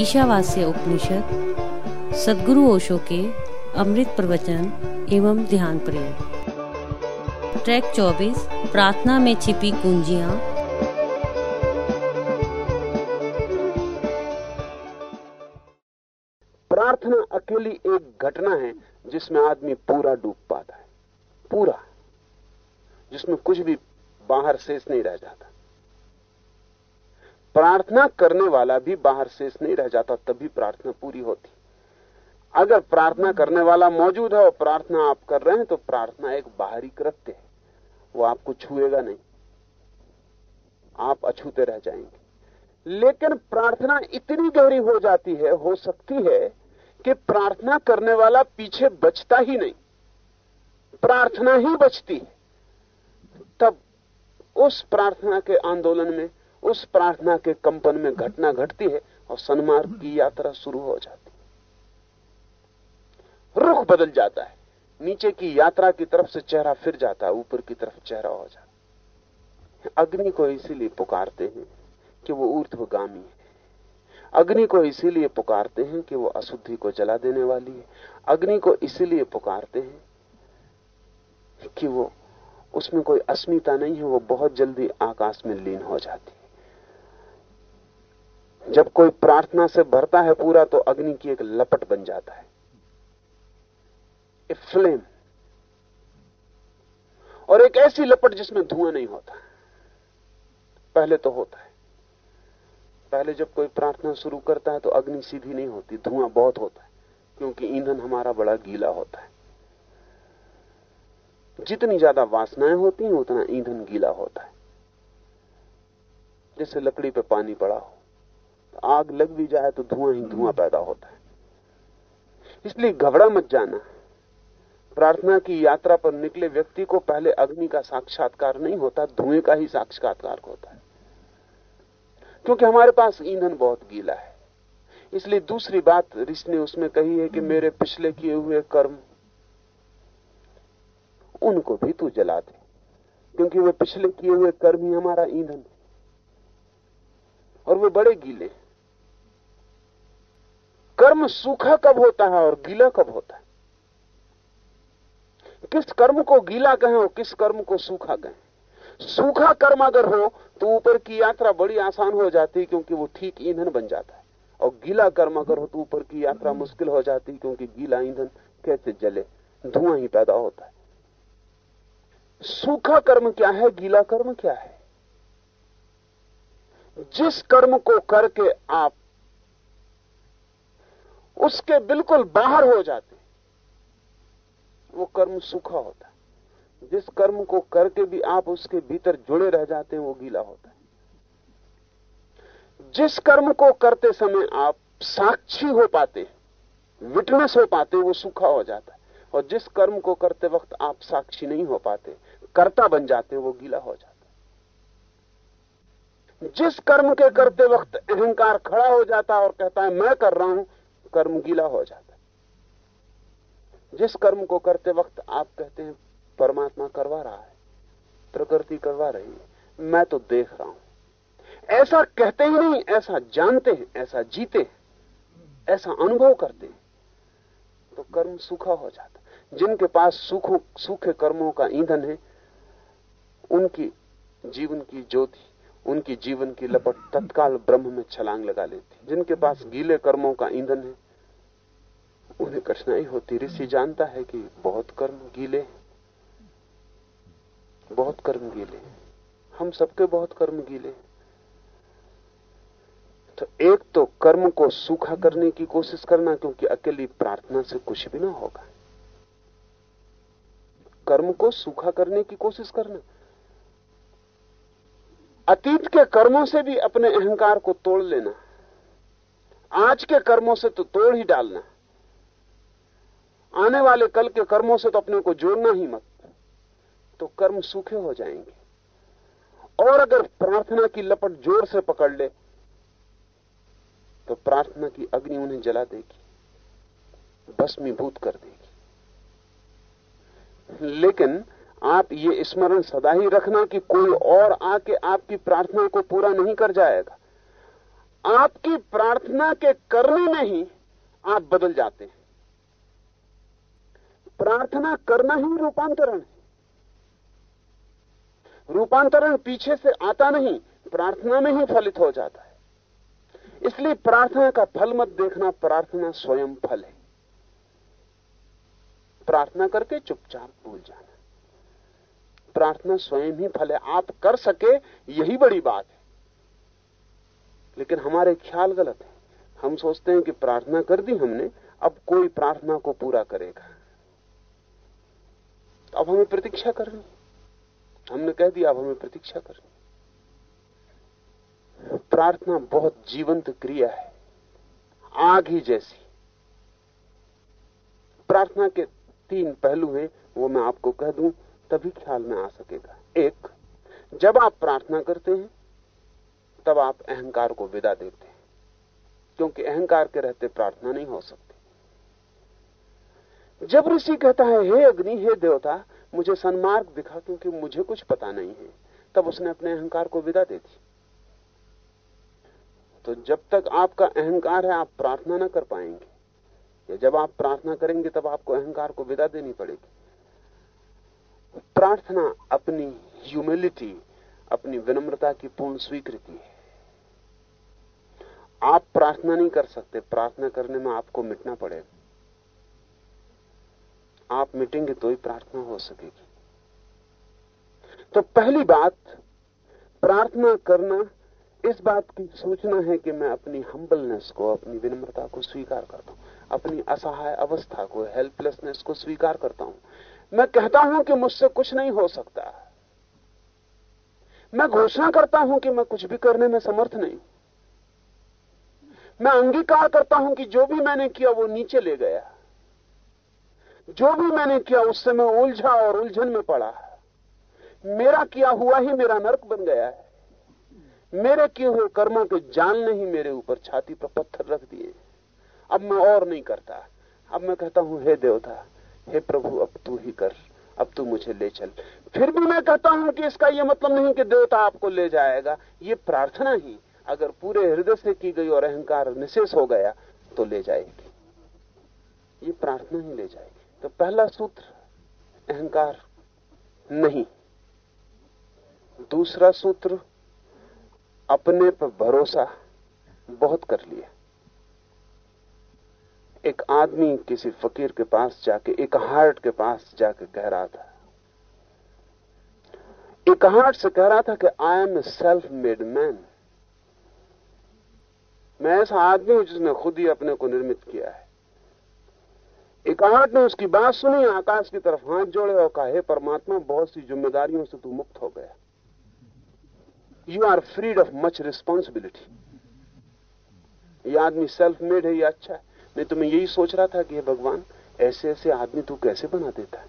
ईशावास्य उपनिषद, सदगुरु ओशो के अमृत प्रवचन एवं ध्यान प्रयोग ट्रैक 24 प्रार्थना में छिपी कुंजियाँ। प्रार्थना अकेली एक घटना है जिसमें आदमी पूरा डूब पाता है। पूरा। जिसमें कुछ भी बाहर शेष नहीं रह जाता। प्रार्थना करने वाला भी बाहर शेष नहीं रह जाता तभी प्रार्थना पूरी होती। अगर प्रार्थना करने वाला मौजूद है और प्रार्थना आप कर रहे हैं तो प्रार्थना एक बाहरी कृत्य है। वो आपको छुएगा नहीं। आप अछूते रह जाएँगे। लेकिन प्रार्थना इतनी गहरी हो जाती है, हो सकती है कि प्रार्थना करने वाला पीछे बचता ही नहीं। प्रार्थना ही बचती है। तब उस प्रार्थना के आंदोलन में उस प्रार्थना के कंपन में घटना घटती है और सन्मार्ग की यात्रा शुरू हो जाती है। रुख बदल जाता है। नीचे की यात्रा की तरफ़ से चेहरा फिर जाता है, ऊपर की तरफ़ चेहरा हो जाता है। अग्नि को इसीलिए पुकारते हैं कि वो ऊर्ध्वगामी है। अग्नि को इसीलिए पुकारते हैं कि वो अशुद्धि को जला देने वाली है। अग्नि को इसीलिए पुकारते हैं कि वो, उसमें कोई अस्मिता नहीं है, वो बहुत जल्दी आकाश में लीन हो जाती जब कोई प्रार्थना से भरता है पूरा तो अग्नि की एक लपट बन जाता है। A flame. और एक ऐसी लपट जिसमें धुआँ नहीं होता। पहले तो होता है। पहले जब कोई प्रार्थना शुरू करता है तो अग्नि सीधी नहीं होती, धुआँ बहुत होता है, क्योंकि ईंधन हमारा बड़ा गीला होता है। जितनी ज़्यादा वासनाएँ होती हैं, उतना ईंधन गीला होता है। जैसे लकड़ी पे पानी पड़ा हो। आग लग भी जाए तो धुआँ ही धुआँ पैदा होता है। इसलिए घबरा मत जाना। प्रार्थना की यात्रा पर निकले व्यक्ति को पहले अग्नि का साक्षात्कार नहीं होता, धुएँ का ही साक्षात्कार होता है। क्योंकि हमारे पास ईंधन बहुत गीला है। इसलिए दूसरी बात ऋषि ने उसमें कही है कि मेरे पिछले किए हुए कर्म, उनको भी तू जला दे। क्योंकि वे पिछले किए हुए कर्म ही हमारा ईंधन और वे बड़े गीले कर्म सूखा कब होता है और गीला कब होता है? किस कर्म को गीला कहें और किस कर्म को सूखा कहें? सूखा कर्म अगर हो तो ऊपर की यात्रा बड़ी आसान हो जाती है क्योंकि वो ठीक ईंधन बन जाता है। और गीला कर्म अगर हो तो ऊपर की यात्रा मुश्किल हो जाती है क्योंकि गीला ईंधन कैसे जले? धुआँ ही पैदा होता है। सूखा कर्म क्या है? गीला कर्म क्या है? जिस कर्म को करके आप उसके बिल्कुल बाहर हो जाते वो कर्म सूखा होता है। जिस कर्म को करके भी आप उसके भीतर जुड़े रह जाते हैं, वो गीला होता है। जिस कर्म को करते समय आप साक्षी हो पाते विटनेस हो पाते वो सूखा हो जाता है। और जिस कर्म को करते वक्त आप साक्षी नहीं हो पाते, कर्ता बन जाते वो गीला हो जाता है। जिस कर्म के करते वक्त अहंकार खड़ा हो जाता है और कहता है, मैं कर रहा हूँ कर्म गीला हो जाता है। जिस कर्म को करते वक्त आप कहते हैं, परमात्मा करवा रहा है, प्रकृति करवा रही है, मैं तो देख रहा हूँ। ऐसा कहते ही नहीं, ऐसा जानते हैं, ऐसा जीते हैं, ऐसा अनुभव करते हैं तो कर्म सूखा हो जाता जिनके पास सूखो, सूखे कर्मों का ईंधन है, उनकी, जीवन की ज्योति उनकी जीवन की लपट तत्काल ब्रह्म में छलांग लगा लेती। जिनके पास गीले कर्मों का ईंधन है, उन्हें कठिनाई होती। ऋषि जानता है कि बहुत कर्म गीले बहुत कर्म गीले हम सबके बहुत कर्म गीले तो एक तो कर्म को सूखा करने की कोशिश करना, क्योंकि अकेली प्रार्थना से कुछ भी ना होगा। कर्म को सूखा करने की कोशिश करना। अतीत के कर्मों से भी अपने अहंकार को तोड़ लेना। आज के कर्मों से तो तोड़ ही डालना। आने वाले कल के कर्मों से तो अपने को जोड़ना ही मत। तो कर्म सूखे हो जाएँगे। और अगर प्रार्थना की लपट ज़ोर से पकड़ ले तो प्रार्थना की अग्नि उन्हें जला देगी। भस्मीभूत कर देगी। लेकिन आप ये स्मरण सदा ही रखना कि कोई और आके आपकी प्रार्थना को पूरा नहीं कर जाएगा। आपकी प्रार्थना के करने में ही आप बदल जाते हैं। प्रार्थना करना ही रूपांतरण है। रूपांतरण पीछे से आता नहीं, प्रार्थना में ही फलित हो जाता है। इसलिए प्रार्थना का फल मत देखना, प्रार्थना स्वयं फल है। प्रार्थना करके चुपचाप भूल जाना। प्रार्थना स्वयं ही फले आप कर सके, यही बड़ी बात है। लेकिन हमारे ख्याल गलत है। हम सोचते हैं कि प्रार्थना कर दी हमने, अब कोई प्रार्थना को पूरा करेगा। तो अब हमें प्रतीक्षा करनी। हमने कह दिया, अब हमें प्रतीक्षा करनी। प्रार्थना बहुत जीवंत क्रिया है। आग ही जैसी। प्रार्थना के तीन पहलू हैं, वो मैं आपको कह दूँ। तभी ख्याल में आ सकेगा। एक, जब आप प्रार्थना करते हैं, तब आप अहंकार को विदा देते हैं, क्योंकि अहंकार के रहते प्रार्थना नहीं हो सकती। जब ऋषि कहता है, हे अग्नि, हे देवता, मुझे सन्मार्ग दिखा क्योंकि मुझे कुछ पता नहीं है। तब उसने अपने अहंकार को विदा दे दी। तो जब तक आपका अहंकार है, आप प्रार्थना ना कर पाएँगे। या जब आप प्रार्थना करेंगे, तब आपको अहंकार को विदा देनी पड़ेगी। प्रार्थना, अपनी ह्यूमिलिटी अपनी विनम्रता की पूर्ण स्वीकृति है। आप प्रार्थना नहीं कर सकते, प्रार्थना करने में आपको मिटना पड़ेगा। आप मिटेंगे तो ही प्रार्थना हो सकेगी। तो पहली बात, प्रार्थना करना, इस बात की सूचना है कि मैं अपनी हम्बलनेस को, अपनी विनम्रता को स्वीकार करता हूँ, अपनी असहाय अवस्था को हेल्पलेसनेस को स्वीकार करता हूँ। मैं कहता हूँ कि मुझसे कुछ नहीं हो सकता। मैं घोषणा करता हूँ कि मैं कुछ भी करने में समर्थ नहीं। मैं अंगीकार करता हूँ कि जो भी मैंने किया वो नीचे ले गया। जो भी मैंने किया उससे मैं उलझा और उलझन में पड़ा। मेरा किया हुआ ही मेरा नरक बन गया है। मेरे किए हुए कर्मों के जाल ने ही मेरे ऊपर छाती पर पत्थर रख दिए। अब मैं और नहीं करता। अब मैं कहता हूँ, हे देवता हे प्रभु, अब तू ही कर, अब तू मुझे ले चल। फिर भी मैं कहता हूँ कि इसका यह मतलब नहीं कि देवता आपको ले जाएगा, ये प्रार्थना ही। अगर पूरे हृदय से की गई और अहंकार निशेष हो गया तो ले जाएगी। ये प्रार्थना ही ले जाएगी। तो पहला सूत्र, अहंकार नहीं। दूसरा सूत्र, अपने पर भरोसा बहुत कर लिया। एक आदमी किसी फकीर के पास जाके, एक हार्ट के पास जाके कह रहा था। एक हार्ट से कह रहा था कि I am a self made man मैं ऐसा आदमी हूँ जिसने खुद ही अपने को निर्मित किया है। एक हार्ट ने उसकी बात सुनी, आकाश की तरफ़ हाथ जोड़े और कहा, हे परमात्मा, बहुत सी जिम्मेदारियों से तू मुक्त हो गया। You are freed of much responsibility ये आदमी सेल्फ मेड है यह अच्छा है। नहीं तो मैं यही सोच रहा था कि भगवान, ऐसे ऐसे आदमी तू कैसे बना देता है?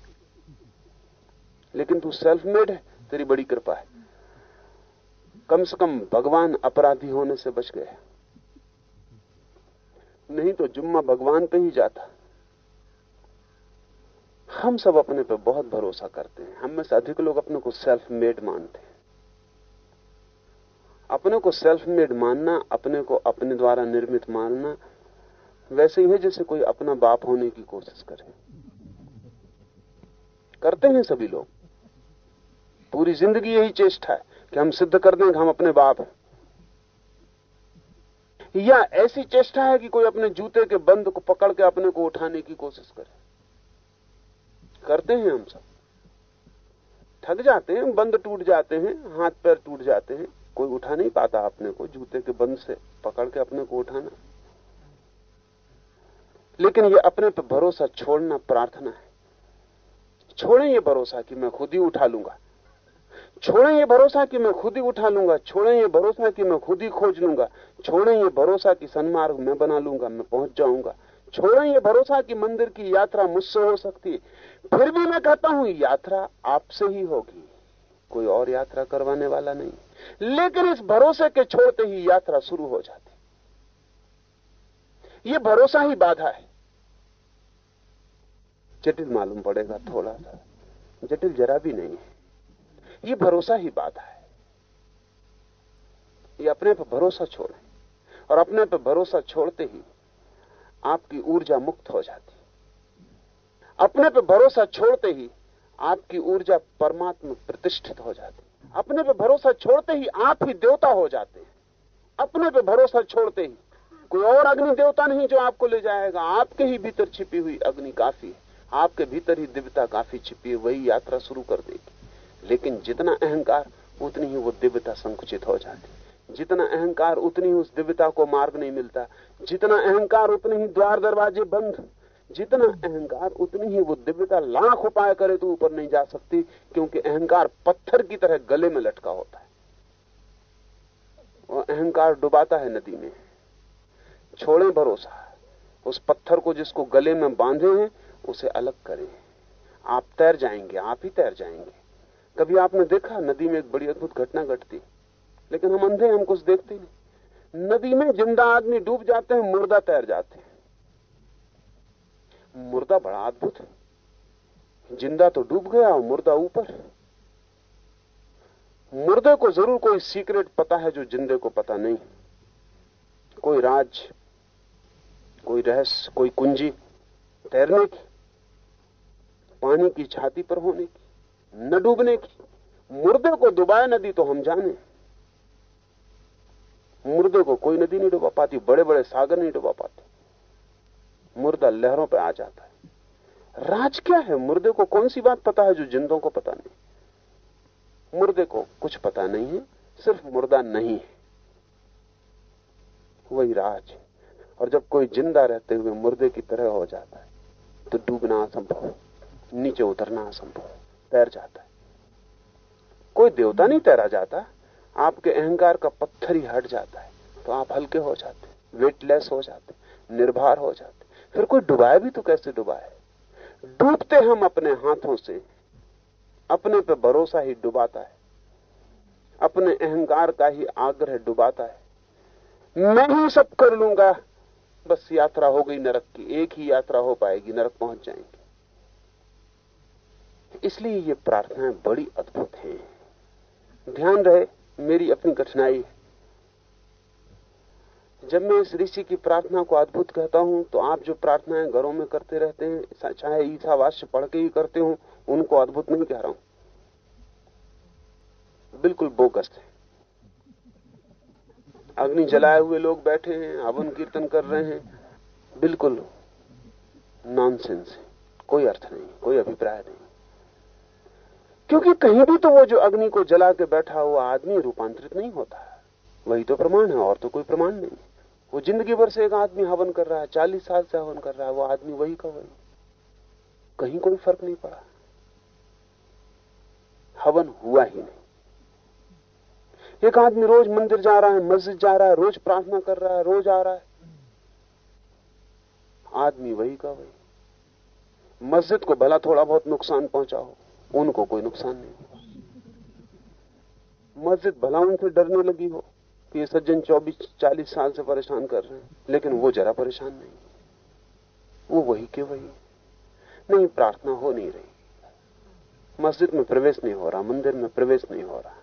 लेकिन तू सेल्फ मेड है, तेरी बड़ी कृपा है। कम से कम भगवान अपराधी होने से बच गया नहीं तो जुम्मा भगवान पे ही जाता। हम सब अपने पे बहुत भरोसा करते हैं। हम में से अधिक लोग अपने को सेल्फ मेड मानते हैं। अपने को सेल्फ मेड मानना, अपने को अपने द्वारा निर्मित मानना वैसे ही है जैसे कोई अपना बाप होने की कोशिश करे। करते हैं सभी लोग। पूरी ज़िंदगी यही चेष्टा है कि हम सिद्ध कर दें कि हम अपने बाप हैं। या ऐसी चेष्टा है कि कोई अपने जूते के बंद को पकड़ के अपने को उठाने की कोशिश करे। करते हैं हम सब। थक जाते हैं, बंद टूट जाते हैं, हाथ पैर टूट जाते हैं। कोई उठा नहीं पाता अपने को जूते के बंद से पकड़ के अपने को उठाना। लेकिन ये अपने पर भरोसा छोड़ना प्रार्थना है। छोड़ें ये भरोसा कि मैं खुद ही उठा लूँगा। छोड़ें ये भरोसा कि मैं खुद ही उठा लूँगा। छोड़ें ये भरोसा कि मैं खुद ही खोज लूँगा। छोड़ें ये भरोसा कि सन्मार्ग मैं बना लूँगा, मैं पहुँच जाऊँगा। छोड़ें ये भरोसा कि मंदिर की यात्रा मुझसे हो सकती है। फिर भी मैं कहता हूँ, यात्रा आपसे ही होगी। कोई और यात्रा करवाने वाला नहीं। लेकिन इस भरोसे के छोड़ते ही यात्रा शुरू हो जाती यह भरोसा ही बाधा है। जटिल मालूम पड़ेगा थोड़ा सा। जटिल जरा भी नहीं है। यह भरोसा ही बाधा है। ये अपने पर भरोसा छोड़े। और अपने पर भरोसा छोड़ते ही आपकी ऊर्जा मुक्त हो जाती। अपने पर भरोसा छोड़ते ही आपकी ऊर्जा परमात्मा प्रतिष्ठित हो जाती। अपने पर भरोसा छोड़ते ही आप ही देवता हो जाते हैं। अपने पर भरोसा छोड़ते ही कोई और अग्नि देवता नहीं जो आपको ले जाएगा। आपके ही भीतर छिपी हुई अग्नि काफ़ी है। आपके भीतर ही दिव्यता काफ़ी छिपी है, वही यात्रा शुरू कर देगी। लेकिन जितना अहंकार, उतनी ही वो दिव्यता संकुचित हो जाती जितना अहंकार, उतनी उस दिव्यता को मार्ग नहीं मिलता। जितना अहंकार, उतने ही द्वार दरवाजे बंद। जितना अहंकार, उतनी ही वो दिव्यता लाख उपाय करे तो ऊपर नहीं जा सकती, क्योंकि अहंकार पत्थर की तरह गले में लटका होता है। और अहंकार डुबाता है नदी में। छोड़े भरोसा उस पत्थर को जिसको गले में बांधे हैं, उसे अलग करें। आप तैर जाएँगे, आप ही तैर जाएँगे। कभी आपने देखा, नदी में एक बड़ी अद्भुत घटना घटती। लेकिन हम अंधे हम कुछ देखते नहीं। नदी में ज़िंदा आदमी डूब जाते हैं, मुर्दा तैर जाते हैं। मुर्दा बड़ा अद्भुत है। ज़िंदा तो डूब गया और मुर्दा ऊपर। मुर्दे को ज़रूर कोई सीक्रेट पता है जो जिंदे को पता नहीं। कोई राज कोई रहस्य, कोई कुंजी तैरने की, पानी की छाती पर होने की, न डूबने की, मुर्दे को डुबाए नदी तो हम जाने। मुर्दे को कोई नदी नहीं डुबा पाती बड़े बड़े सागर नहीं डुबा पाते। मुर्दा लहरों पर आ जाता है। राज क्या है? मुर्दे को कौन सी बात पता है जो जिंदों को पता नहीं? मुर्दे को कुछ पता नहीं है, सिर्फ़ मुर्दा नहीं है। वही राज है। और जब कोई ज़िंदा रहते हुए मुर्दे की तरह हो जाता है तो डूबना असंभव नीचे उतरना असंभव तैर जाता है। कोई देवता नहीं तैरा जाता, आपके अहंकार का पत्थर ही हट जाता है तो आप हल्के हो जाते वेटलेस हो जाते निर्भर हो जाते फिर कोई डुबाए भी तो कैसे डुबाए? डूबते हम अपने हाथों से, अपने पे भरोसा ही डुबाता है, अपने अहंकार का ही आग्रह डुबाता है। मैं ही सब कर लूँगा बस यात्रा हो गई, नरक की एक ही यात्रा हो पाएगी, नरक पहुँच जाएँगे। इसलिए ये प्रार्थनाएँ बड़ी अद्भुत हैं। ध्यान रहे, मेरी अपनी कठिनाई जब मैं इस ऋषि की प्रार्थना को अद्भुत कहता हूँ तो आप जो प्रार्थनाएँ घरों में करते रहते हैं चाहे ईसावास्य पढ़ के ही करते हो, उनको अद्भुत नहीं कह रहा हूँ। बिल्कुल बोगस है। अग्नि जलाए हुए लोग बैठे हैं, हवन कीर्तन कर रहे हैं। बिल्कुल नॉनसेंस है। कोई अर्थ नहीं, कोई अभिप्राय नहीं। क्योंकि कहीं भी तो वो जो अग्नि को जला के बैठा हुआ आदमी रूपांतरित नहीं होता। वही तो प्रमाण है, और तो कोई प्रमाण नहीं। वो ज़िंदगी भर से एक आदमी हवन कर रहा है, चालीस साल से हवन कर रहा है, वो आदमी वही का वही। कहीं कोई फ़र्क नहीं पड़ा। हवन हुआ ही नहीं। एक आदमी रोज मंदिर जा रहा है, मस्जिद जा रहा है, रोज प्रार्थना कर रहा है, रोज आ रहा है। आदमी वही का वही। मस्जिद को भला थोड़ा बहुत नुकसान पहुँचा हो, उनको कोई नुकसान नहीं मस्जिद भला उनसे डरने लगी हो कि ये सज्जन 24-40 साल से परेशान कर रहे हैं, लेकिन वो जरा परेशान नहीं। वो वही के वही नहीं, प्रार्थना हो नहीं रही। मस्जिद में प्रवेश नहीं हो रहा, मंदिर में प्रवेश नहीं हो रहा।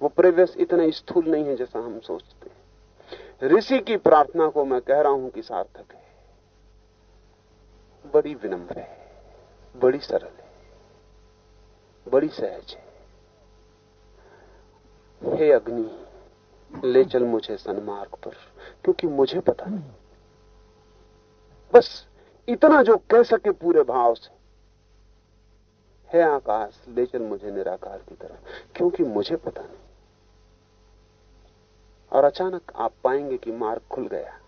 वो प्रवेश इतना स्थूल नहीं है जैसा हम सोचते हैं। ऋषि की प्रार्थना को मैं कह रहा हूँ कि सार्थक है। बड़ी विनम्र है, बड़ी सरल है, बड़ी सहज है। हे अग्नि, ले चल मुझे सन्मार्ग पर, क्योंकि मुझे पता नहीं। बस इतना जो कह सके पूरे भाव से। है आकाश, ले चल मुझे निराकार की तरफ़ क्योंकि मुझे पता नहीं। और अचानक आप पाएँगे कि मार्ग खुल गया।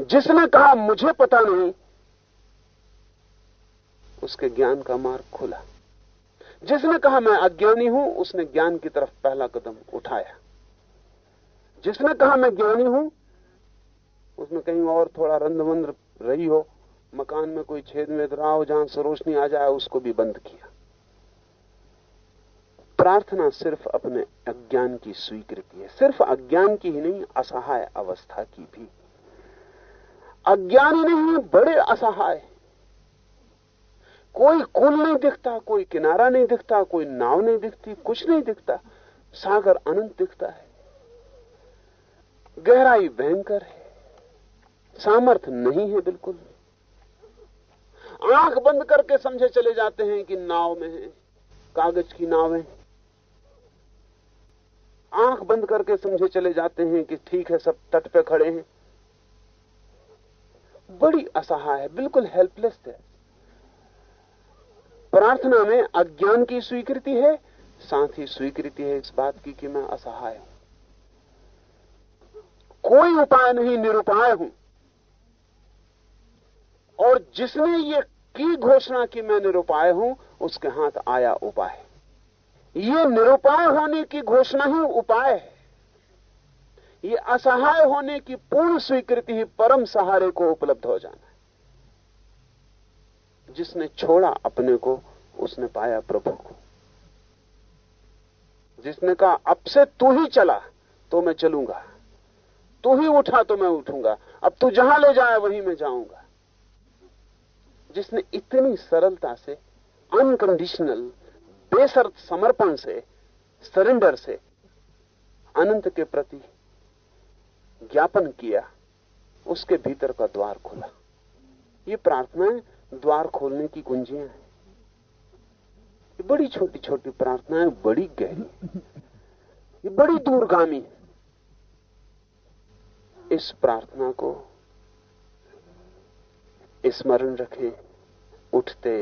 जिसने कहा, मुझे पता नहीं, उसके ज्ञान का मार्ग खुला। जिसने कहा, मैं अज्ञानी हूँ, उसने ज्ञान की तरफ़ पहला कदम उठाया। जिसने कहा, मैं ज्ञानी हूँ उसने कहीं और थोड़ा रंधवंध रही हो, मकान में कोई छेद में रहा हो, जहाँ से रोशनी आ जाए, उसको भी बंद किया। प्रार्थना सिर्फ़ अपने अज्ञान की स्वीकृति है। सिर्फ़ अज्ञान की ही नहीं, असहाय अवस्था की भी। अज्ञानी नहीं, बड़े असहाय। कोई कुल नहीं दिखता, कोई किनारा नहीं दिखता, कोई नाव नहीं दिखती, कुछ नहीं दिखता। सागर अनंत दिखता है। गहराई भयंकर है। सामर्थ्य नहीं है बिल्कुल। आँख बंद करके समझे चले जाते हैं कि नाव में है, कागज़ की नावें। आँख बंद करके समझे चले जाते हैं कि ठीक है, सब तट पे खड़े हैं। बड़ी असहाय है बिल्कुल हेल्पलेस है प्रार्थना में अज्ञान की स्वीकृति है, साथ ही स्वीकृति है इस बात की कि मैं असहाय हूँ। कोई उपाय नहीं, निरुपाय हूँ। और जिसने ये की घोषणा की मैं निरुपाय हूँ, उसके हाथ आया उपाय। ये निरुपाय होने की घोषणा ही उपाय है। ये असहाय होने की पूर्ण स्वीकृति ही परम सहारे को उपलब्ध हो जाना है। जिसने छोड़ा अपने को, उसने पाया प्रभु को। जिसने कहा, अब से तू ही चला तो मैं चलूँगा। तू ही उठा तो मैं उठूँगा। अब तू जहाँ ले जाए, वहीं मैं जाऊँगा। जिसने इतनी सरलता से अनकंडीशनल बेसर्त समर्पण से सरेंडर से अनंत के प्रति ज्ञापन किया, उसके भीतर का द्वार खुला। ये प्रार्थनाएँ द्वार खोलने की कुंजियाँ हैं। ये बड़ी छोटी छोटी प्रार्थनाएँ, बड़ी गहरी ये बड़ी दूरगामी इस प्रार्थना को स्मरण रखें, उठते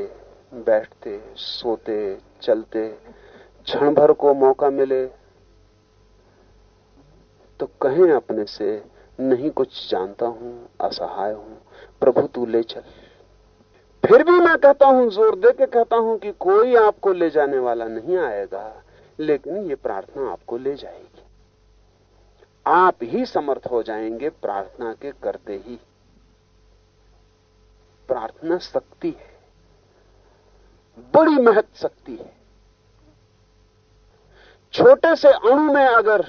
बैठते, सोते, चलते, क्षण भर को मौका मिले तो कहें अपने से, नहीं कुछ जानता हूँ, असहाय हूँ, प्रभु तू ले चल। फिर भी मैं कहता हूँ, ज़ोर दे के कहता हूँ कि कोई आपको ले जाने वाला नहीं आएगा, लेकिन ये प्रार्थना आपको ले जाएगी। आप ही समर्थ हो जाएँगे प्रार्थना के करते ही। प्रार्थना शक्ति है। बड़ी महत शक्ति है। छोटे से अणु में अगर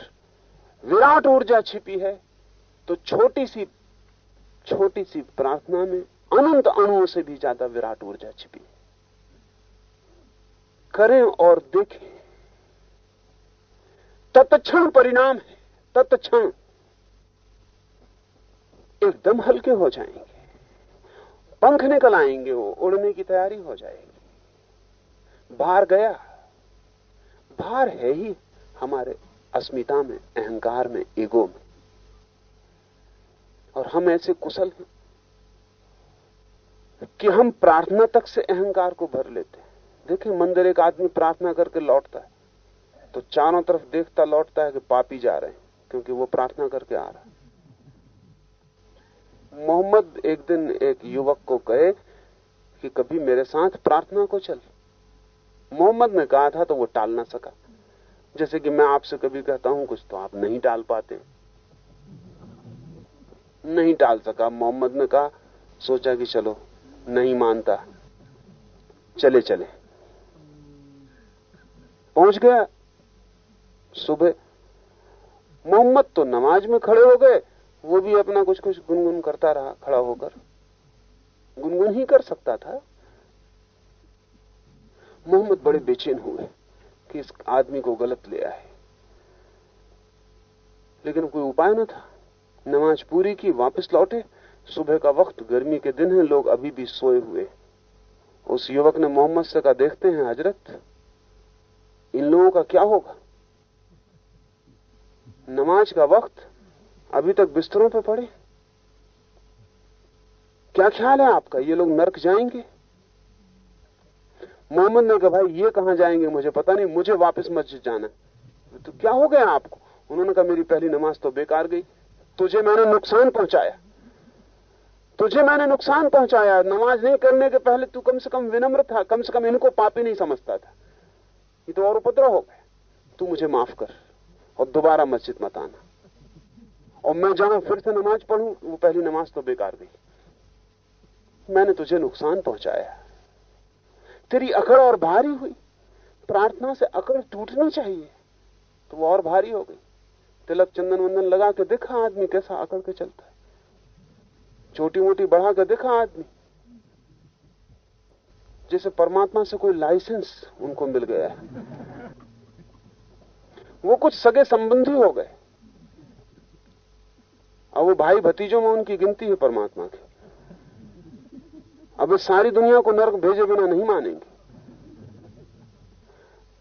विराट ऊर्जा छिपी है तो छोटी सी छोटी सी प्रार्थना में अनंत अणुओं से भी ज़्यादा विराट ऊर्जा छिपी है। करें और देखें। तत्क्षण परिणाम है। तत्क्षण एकदम हल्के हो जाएँगे। पंख निकल आएँगे, वो उड़ने की तैयारी हो जाएगी। भार गया। भार है ही हमारे अस्मिता में, अहंकार में, ईगो में। और हम ऐसे कुशल हैं कि हम प्रार्थना तक से अहंकार को भर लेते हैं। देखिए, मंदिर एक आदमी प्रार्थना करके लौटता है तो चारों तरफ़ देखता लौटता है कि पापी जा रहे हैं, क्योंकि वो प्रार्थना करके आ रहा है। मोहम्मद एक दिन एक युवक को कहे कि कभी मेरे साथ प्रार्थना को चल। मोहम्मद ने कहा था तो वो टाल ना सका। जैसे कि मैं आपसे कभी कहता हूँ, कुछ तो आप नहीं टाल पाते। नहीं टाल सका। मोहम्मद ने कहा, सोचा कि चलो, नहीं मानता। चले चले। पहुँच गया। सुबह। मोहम्मद तो नमाज़ में खड़े हो गए। वो भी अपना कुछ कुछ गुनगुन करता रहा, खड़ा होकर। गुनगुन ही कर सकता था। मोहम्मद बड़े बेचैन हुए कि इस आदमी को गलत ले आए। लेकिन कोई उपाय न था। नमाज़ पूरी की, वापस लौटे। सुबह का वक्त, गर्मी के दिन है, लोग अभी भी सोए हुए। उस युवक ने मोहम्मद से कहा, देखते हैं हज़रत, इन लोगों का क्या होगा? नमाज़ का वक्त अभी तक बिस्तरों पर पड़े। क्या ख्याल है आपका? ये लोग नरक जाएँगे? मोहम्मद ने कहा, भाई, ये कहाँ जाएँगे मुझे पता नहीं, मुझे वापस मस्जिद जाना तो क्या हो गया आपको? उन्होंने कहा, मेरी पहली नमाज़ तो बेकार गई। तुझे मैंने नुकसान पहुँचाया। तुझे मैंने नुकसान पहुँचाया। नमाज़ नहीं करने के पहले तू कम से कम विनम्र था, कम से कम इनको पापी नहीं समझता था। ये तो और उपद्रव हो गया। तू मुझे माफ़ कर और दोबारा मस्जिद मत आना। और मैं जहाँ फिर से नमाज़ पढ़ू, वो पहली नमाज़ तो बेकार गई। मैंने तुझे नुकसान पहुँचाया। तेरी अकड़ और भारी हुई। प्रार्थना से अकड़ टूटनी चाहिए। तो वो और भारी हो गई। तिलक चंदन वंदन लगा के देखा आदमी कैसा अकड़ के चलता है। छोटी मोटी बढ़ा के देखा आदमी। जैसे परमात्मा से कोई लाइसेंस उनको मिल गया है। वो कुछ सगे संबंधी हो गए। और वो भाई भतीजों में उनकी गिनती है परमात्मा की। अब सारी दुनिया को नरक भेजे बिना नहीं मानेंगे।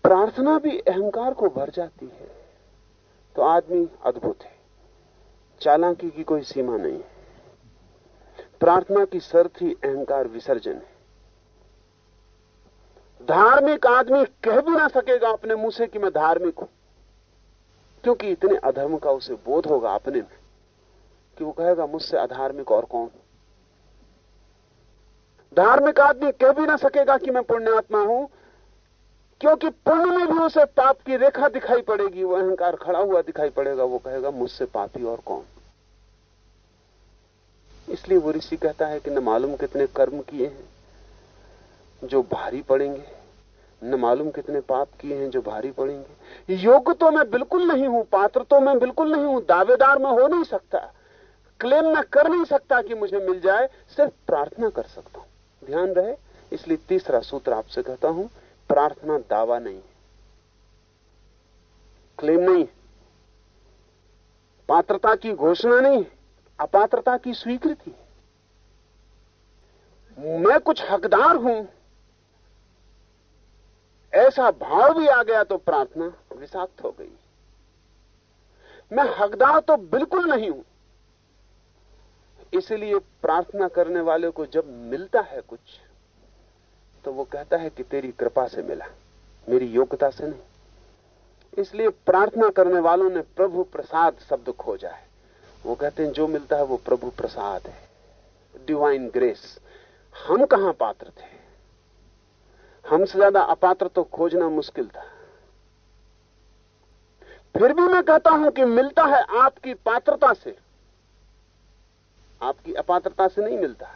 प्रार्थना भी अहंकार को भर जाती है। तो आदमी अद्भुत है। चालाकी की कोई सीमा नहीं है। प्रार्थना की शर्त ही अहंकार विसर्जन है। धार्मिक आदमी कह भी ना सकेगा अपने मुँह से कि मैं धार्मिक हूँ। क्योंकि इतने अधर्म का उसे बोध होगा अपने में कि वो कहेगा, मुझसे अधार्मिक और कौन? धार्मिक आदमी कह भी ना सकेगा कि मैं पुण्यात्मा हूँ, क्योंकि पुण्य में भी उसे पाप की रेखा दिखाई पड़ेगी, वो अहंकार खड़ा हुआ दिखाई पड़ेगा, वो कहेगा, मुझसे पापी और कौन? इसलिए वो ऋषि कहता है कि न मालूम कितने कर्म किए हैं, जो भारी पड़ेंगे, न मालूम कितने पाप किए हैं, जो भारी पड़ेंगे। योग्य तो मैं बिल्कुल नहीं हूँ, पात्र तो मैं बिल्कुल नहीं हूँ, दावेदार मैं हो नहीं सकता, क्लेम मैं कर नहीं सकता कि मुझे मिल जाए, सिर्फ़ प्रार्थना कर सकता हूँ। ध्यान रहे, इसलिए तीसरा सूत्र आपसे कहता हूँ, प्रार्थना दावा नहीं क्लेम नहीं पात्रता की घोषणा नहीं अपात्रता की स्वीकृति मैं कुछ हकदार हूँ, ऐसा भाव भी आ गया तो प्रार्थना विषाक्त हो गई। मैं हकदार तो बिल्कुल नहीं हूँ इसलिए प्रार्थना करने वाले को जब मिलता है कुछ तो वो कहता है कि तेरी कृपा से मिला, मेरी योग्यता से नहीं। इसलिए प्रार्थना करने वालों ने प्रभु प्रसाद शब्द खोजा है। वो कहते हैं, जो मिलता है वो प्रभु प्रसाद है। डिवाइन ग्रेस हम कहाँ पात्र थे? हमसे ज़्यादा अपात्र तो खोजना मुश्किल था। फिर भी मैं कहता हूँ कि मिलता है आपकी पात्रता से। आपकी अपात्रता से नहीं मिलता।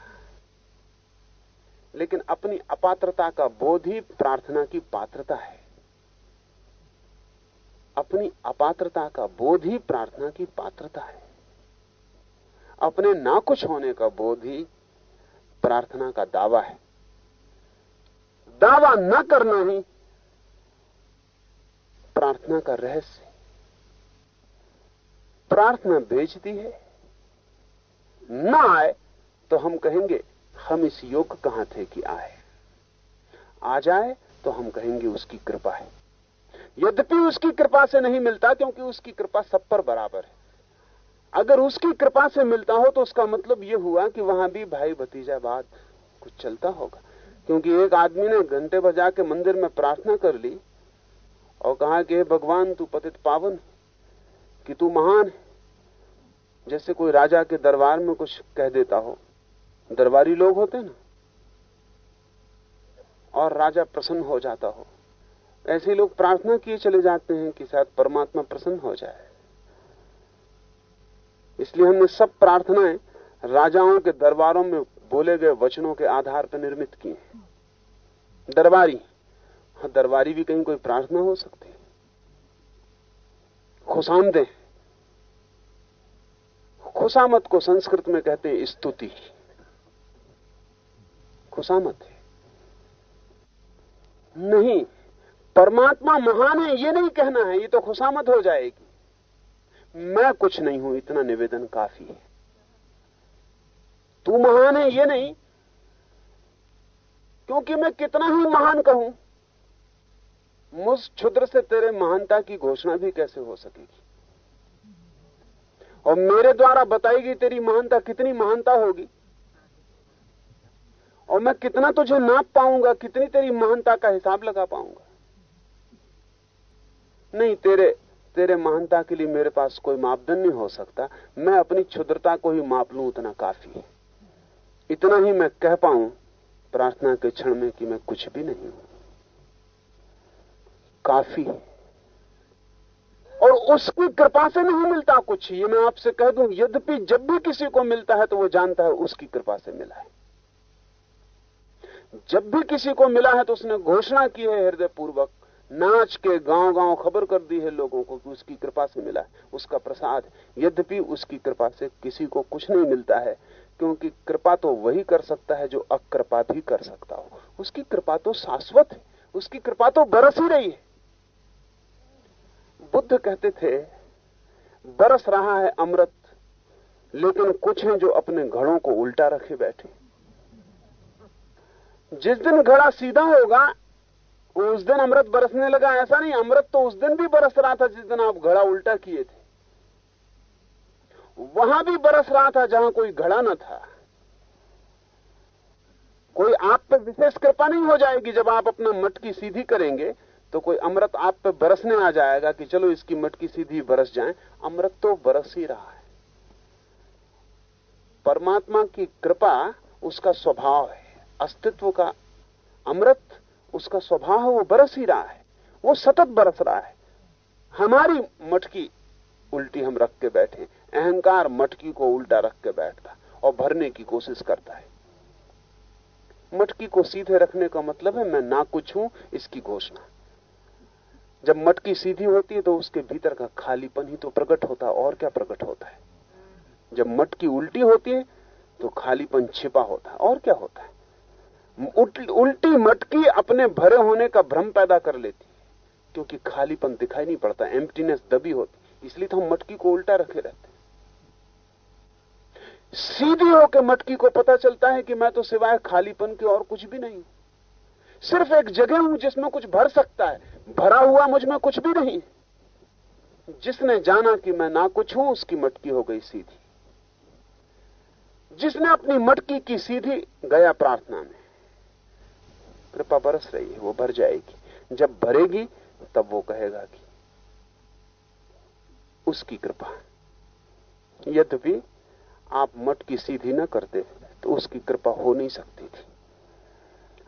लेकिन अपनी अपात्रता का बोध ही प्रार्थना की पात्रता है। अपनी अपात्रता का बोध ही प्रार्थना की पात्रता है। अपने ना कुछ होने का बोध ही प्रार्थना का दावा है। दावा न करना ही प्रार्थना का रहस्य। प्रार्थना भेजती है। न आए तो हम कहेंगे, हम इस योग कहाँ थे कि आए? आ जाए तो हम कहेंगे, उसकी कृपा है। यद्यपि उसकी कृपा से नहीं मिलता, क्योंकि उसकी कृपा सब पर बराबर है। अगर उसकी कृपा से मिलता हो तो उसका मतलब यह हुआ कि वहाँ भी भाई भतीजा बात कुछ चलता होगा। क्योंकि एक आदमी ने घंटे बजा के मंदिर में प्रार्थना कर ली और कहा कि, हे भगवान, तू पतित पावन, कि तू महान है। जैसे कोई राजा के दरबार में कुछ कह देता हो। दरबारी लोग होते ना? और राजा प्रसन्न हो जाता हो। ऐसे लोग प्रार्थना किए चले जाते हैं कि शायद परमात्मा प्रसन्न हो जाए। इसलिए हमने सब प्रार्थनाएँ राजाओं के दरबारों में बोले गए वचनों के आधार पर निर्मित की हैं। दरबारी हाँ दरबारी भी कहीं कोई प्रार्थना हो सकती है। खुशामदे खुशामत को संस्कृत में कहते हैं स्तुति। खुशामत है। नहीं, परमात्मा महान है, ये नहीं कहना है, ये तो खुशामत हो जाएगी। मैं कुछ नहीं हूँ, इतना निवेदन काफ़ी है। तू महान है, ये नहीं। क्योंकि मैं कितना ही महान कहूँ, मुझ क्षुद्र से तेरे महानता की घोषणा भी कैसे हो सकेगी? और मेरे द्वारा बताई गई तेरी महानता कितनी महानता होगी? और मैं कितना तुझे नाप पाऊँगा, कितनी तेरी महानता का हिसाब लगा पाऊँगा? नहीं, तेरे तेरे महानता के लिए मेरे पास कोई मापदंड नहीं हो सकता। मैं अपनी क्षुद्रता को ही माप लू, उतना काफ़ी है। इतना ही मैं कह पाऊँ प्रार्थना के क्षण में कि मैं कुछ भी नहीं हूँ। काफ़ी और उसकी कृपा से नहीं मिलता कुछ। ये मैं आपसे कह दूँ, यद्यपि जब भी किसी को मिलता है तो वो जानता है उसकी कृपा से मिला है। जब भी किसी को मिला है तो उसने घोषणा की है हृदय पूर्वक नाच के गाँव गाँव खबर कर दी है लोगों को कि उसकी कृपा से मिला है, उसका प्रसाद। यद्यपि उसकी कृपा से किसी को कुछ नहीं मिलता है, क्योंकि कृपा तो वही कर सकता है जो अकृपा भी कर सकता हो। उसकी कृपा तो शाश्वत है, उसकी कृपा तो बरस ही रही है। बुद्ध कहते थे बरस रहा है अमृत, लेकिन कुछ हैं जो अपने घड़ों को उल्टा रखे बैठे। जिस दिन घड़ा सीधा होगा, उस दिन अमृत बरसने लगा। ऐसा नहीं, अमृत तो उस दिन भी बरस रहा था जिस दिन आप घड़ा उल्टा किए थे। वहाँ भी बरस रहा था, जहाँ कोई घड़ा न था। कोई आप पे विशेष कृपा नहीं हो जाएगी जब आप अपना मटकी सीधी करेंगे तो कोई अमृत आप पे बरसने आ जाएगा कि चलो इसकी मटकी सीधी बरस जाए। अमृत तो बरस ही रहा है। परमात्मा की कृपा उसका स्वभाव है, अस्तित्व का अमृत उसका स्वभाव है, वो बरस ही रहा है। वो सतत बरस रहा है। हमारी मटकी उल्टी हम रख के बैठे अहंकार मटकी को उल्टा रख के बैठता और भरने की कोशिश करता है। मटकी को सीधे रखने का मतलब है, मैं ना कुछ हूँ, इसकी घोषणा। जब मटकी सीधी होती है तो उसके भीतर का खालीपन ही तो प्रकट होता है, और क्या प्रकट होता है? जब मटकी उल्टी होती है तो खालीपन छिपा होता है, और क्या होता है? उल्टी मटकी अपने भरे होने का भ्रम पैदा कर लेती है, क्योंकि खालीपन दिखाई नहीं पड़ता एम्प्टीनेस दबी होती इसलिए तो हम मटकी को उल्टा रखे रहते सीधी होकर मटकी को पता चलता है कि मैं तो सिवाय खालीपन के और कुछ भी नहीं सिर्फ़ एक जगह हूँ जिसमें कुछ भर सकता है। भरा हुआ मुझमें कुछ भी नहीं। जिसने जाना कि मैं ना कुछ हूँ, उसकी मटकी हो गई सीधी। जिसने अपनी मटकी की सीधी, गया प्रार्थना में। कृपा बरस रही है, वो भर जाएगी। जब भरेगी, तब वो कहेगा कि, उसकी कृपा। यद्यपि आप मटकी सीधी ना करते तो उसकी कृपा हो नहीं सकती थी।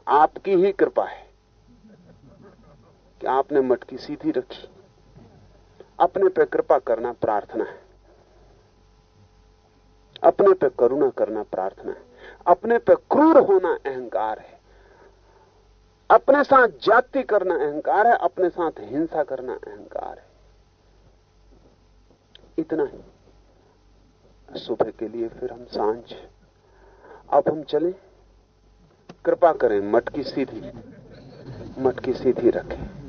आपकी ही कृपा है कि आपने मटकी सीधी रखी। अपने पे कृपा करना प्रार्थना है। अपने पे करुणा करना प्रार्थना है। अपने पे क्रूर होना अहंकार है। अपने साथ जाति करना अहंकार है। अपने साथ हिंसा करना अहंकार है। इतना ही। सुबह के लिए फिर हम साँझ। अब हम चलें। कृपा करें मटकी सीधी मटकी सीधी रखें।